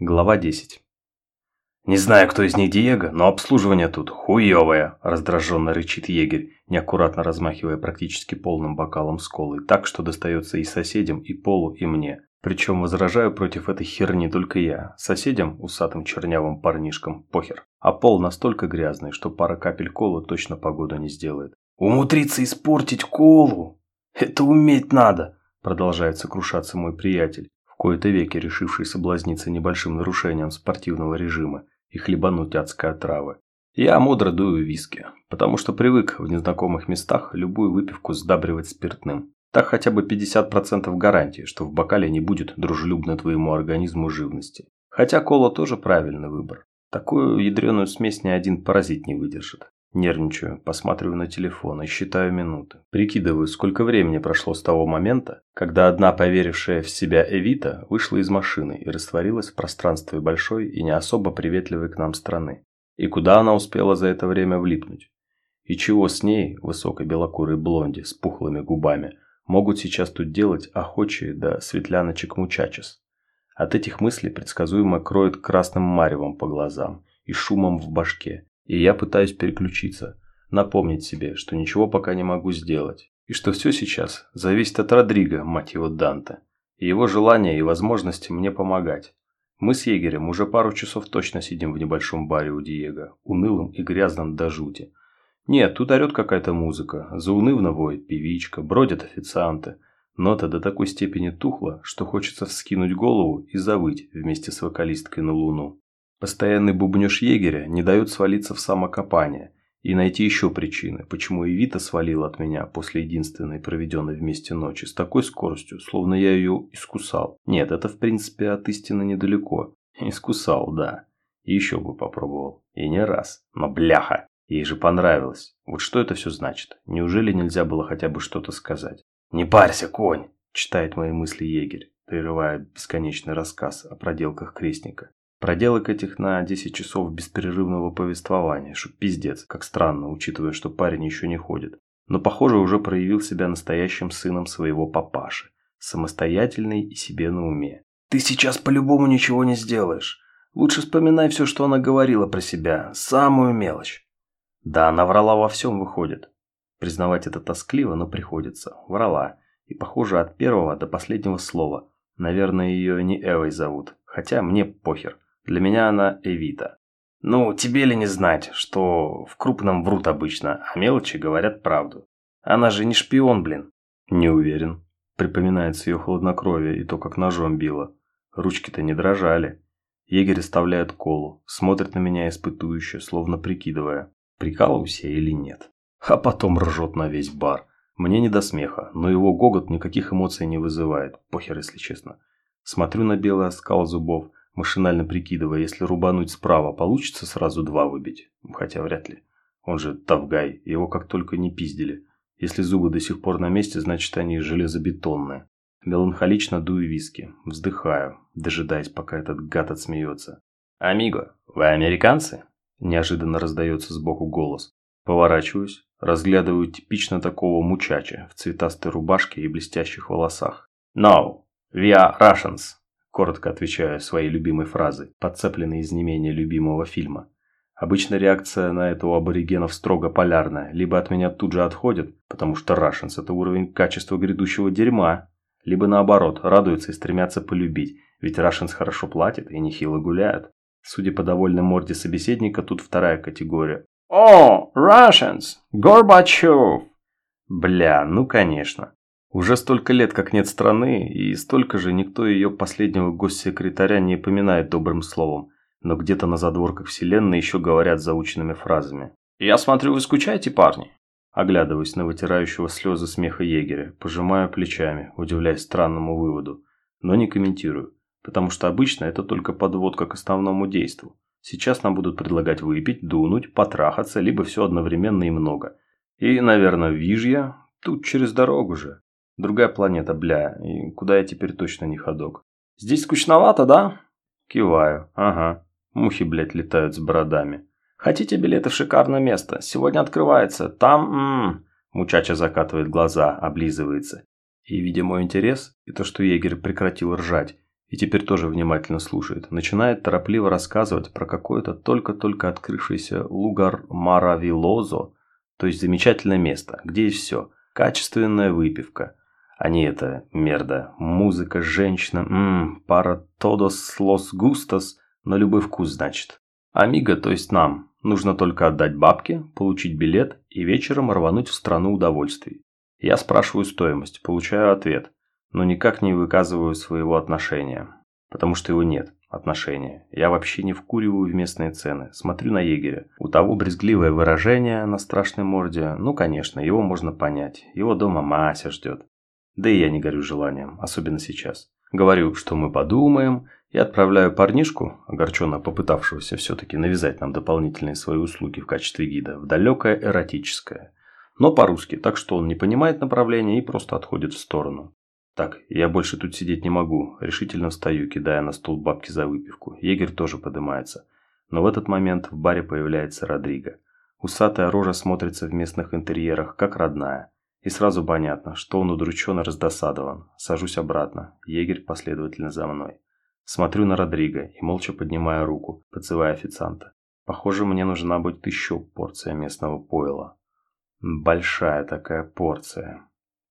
Глава 10. «Не знаю, кто из них Диего, но обслуживание тут хуевое», – раздраженно рычит егерь, неаккуратно размахивая практически полным бокалом с колой, так, что достается и соседям, и Полу, и мне. Причем возражаю против этой херни только я. Соседям, усатым чернявым парнишкам, похер. А пол настолько грязный, что пара капель колы точно погоду не сделает. «Умудриться испортить колу! Это уметь надо!» – продолжает сокрушаться мой приятель кои-то веки решивший соблазниться небольшим нарушением спортивного режима и хлебануть адской отравы. Я мудро дую виски, потому что привык в незнакомых местах любую выпивку сдабривать спиртным. Так хотя бы 50% гарантии, что в бокале не будет дружелюбно твоему организму живности. Хотя кола тоже правильный выбор. Такую ядреную смесь ни один паразит не выдержит. Нервничаю, посматриваю на телефон и считаю минуты. Прикидываю, сколько времени прошло с того момента, когда одна поверившая в себя Эвита вышла из машины и растворилась в пространстве большой и не особо приветливой к нам страны. И куда она успела за это время влипнуть? И чего с ней, высокой белокурой блонди с пухлыми губами, могут сейчас тут делать охочие да светляночек мучачес? От этих мыслей предсказуемо кроет красным маревом по глазам и шумом в башке – и я пытаюсь переключиться, напомнить себе, что ничего пока не могу сделать. И что все сейчас зависит от Родриго, мать его Данте, и его желания и возможности мне помогать. Мы с егерем уже пару часов точно сидим в небольшом баре у Диего, унылым и грязным до жути. Нет, тут орет какая-то музыка, заунывно воет певичка, бродят официанты. Но это до такой степени тухло, что хочется вскинуть голову и завыть вместе с вокалисткой на луну. Постоянный бубнёж егеря не дает свалиться в самокопание и найти еще причины, почему Эвита свалила от меня после единственной проведенной вместе ночи с такой скоростью, словно я ее искусал. Нет, это в принципе от истины недалеко. Искусал, да. И еще бы попробовал. И не раз. Но бляха! Ей же понравилось. Вот что это все значит? Неужели нельзя было хотя бы что-то сказать? «Не парься, конь!» – читает мои мысли егерь, прерывая бесконечный рассказ о проделках крестника. Проделок этих на 10 часов бесперерывного повествования, что пиздец, как странно, учитывая, что парень еще не ходит. Но, похоже, уже проявил себя настоящим сыном своего папаши, самостоятельный и себе на уме. «Ты сейчас по-любому ничего не сделаешь. Лучше вспоминай все, что она говорила про себя, самую мелочь». Да, она врала во всем, выходит. Признавать это тоскливо, но приходится. Врала. И, похоже, от первого до последнего слова. Наверное, ее не Эвой зовут. Хотя мне похер. Для меня она Эвита. Ну, тебе ли не знать, что в крупном врут обычно, а мелочи говорят правду. Она же не шпион, блин. Не уверен. Припоминается ее хладнокровие и то, как ножом било. Ручки-то не дрожали. Егерь оставляет колу, смотрит на меня испытующе, словно прикидывая, прикалываюсь я или нет. А потом ржет на весь бар. Мне не до смеха, но его гогот никаких эмоций не вызывает, похер, если честно. Смотрю на белый оскал зубов, машинально прикидывая, если рубануть справа, получится сразу два выбить. Хотя вряд ли. Он же Тавгай, его как только не пиздили. Если зубы до сих пор на месте, значит они железобетонные. Меланхолично дую виски, вздыхаю, дожидаясь, пока этот гад отсмеется. «Амиго, вы американцы?» Неожиданно раздается сбоку голос. Поворачиваюсь, разглядываю типично такого мучача в цветастой рубашке и блестящих волосах. «No, we are Russians», коротко отвечаю своей любимой фразой, подцепленной из не менее любимого фильма. Обычно реакция на это у аборигенов строго полярная. Либо от меня тут же отходят, потому что Рашенс – это уровень качества грядущего дерьма. Либо наоборот, радуются и стремятся полюбить, ведь Рашенс хорошо платит и нехило гуляет. Судя по довольной морде собеседника, тут вторая категория. «О, Russians! Горбачев!» Бля, ну конечно. Уже столько лет, как нет страны, и столько же никто ее последнего госсекретаря не поминает добрым словом, но где-то на задворках вселенной еще говорят заученными фразами. «Я смотрю, вы скучаете, парни?» Оглядываюсь на вытирающего слезы смеха егеря, пожимаю плечами, удивляясь странному выводу, но не комментирую, потому что обычно это только подводка к основному действу. Сейчас нам будут предлагать выпить, дунуть, потрахаться, либо все одновременно и много. И, наверное, вижья тут через дорогу же. Другая планета, бля, и куда я теперь точно не ходок. Здесь скучновато, да? Киваю. Ага. Мухи, блядь, летают с бородами. Хотите билеты в шикарное место? Сегодня открывается. Там... М-м. Мучача закатывает глаза, облизывается. И, видя мой интерес, и то, что егерь прекратил ржать, и теперь тоже внимательно слушает, начинает торопливо рассказывать про какое-то только-только открывшееся Лугар Маравилозо, то есть замечательное место, где есть все. Качественная выпивка. Не это, мерда, музыка, женщина, ммм, пара тодос лос густос, на любой вкус, значит. Амиго, то есть нам, нужно только отдать бабки, получить билет и вечером рвануть в страну удовольствий. Я спрашиваю стоимость, получаю ответ, но никак не выказываю своего отношения, потому что его нет отношения. Я вообще не вкуриваю в местные цены. Смотрю на егеря. У того брезгливое выражение на страшной морде. Ну, конечно, его можно понять. Его дома Мася ждет. Да и я не горю желанием, особенно сейчас. Говорю, что мы подумаем, и отправляю парнишку, огорченно попытавшегося все-таки навязать нам дополнительные свои услуги в качестве гида, в далекое эротическое. Но по-русски, так что он не понимает направления и просто отходит в сторону. Так, я больше тут сидеть не могу. Решительно встаю, кидая на стол бабки за выпивку. Егерь тоже поднимается. Но в этот момент в баре появляется Родриго. Усатая рожа смотрится в местных интерьерах, как родная. И сразу понятно, что он удручен и раздосадован. Сажусь обратно. Егерь последовательно за мной. Смотрю на Родриго и молча поднимаю руку, подзывая официанта. Похоже, мне нужна будет еще порция местного пойла. Большая такая порция.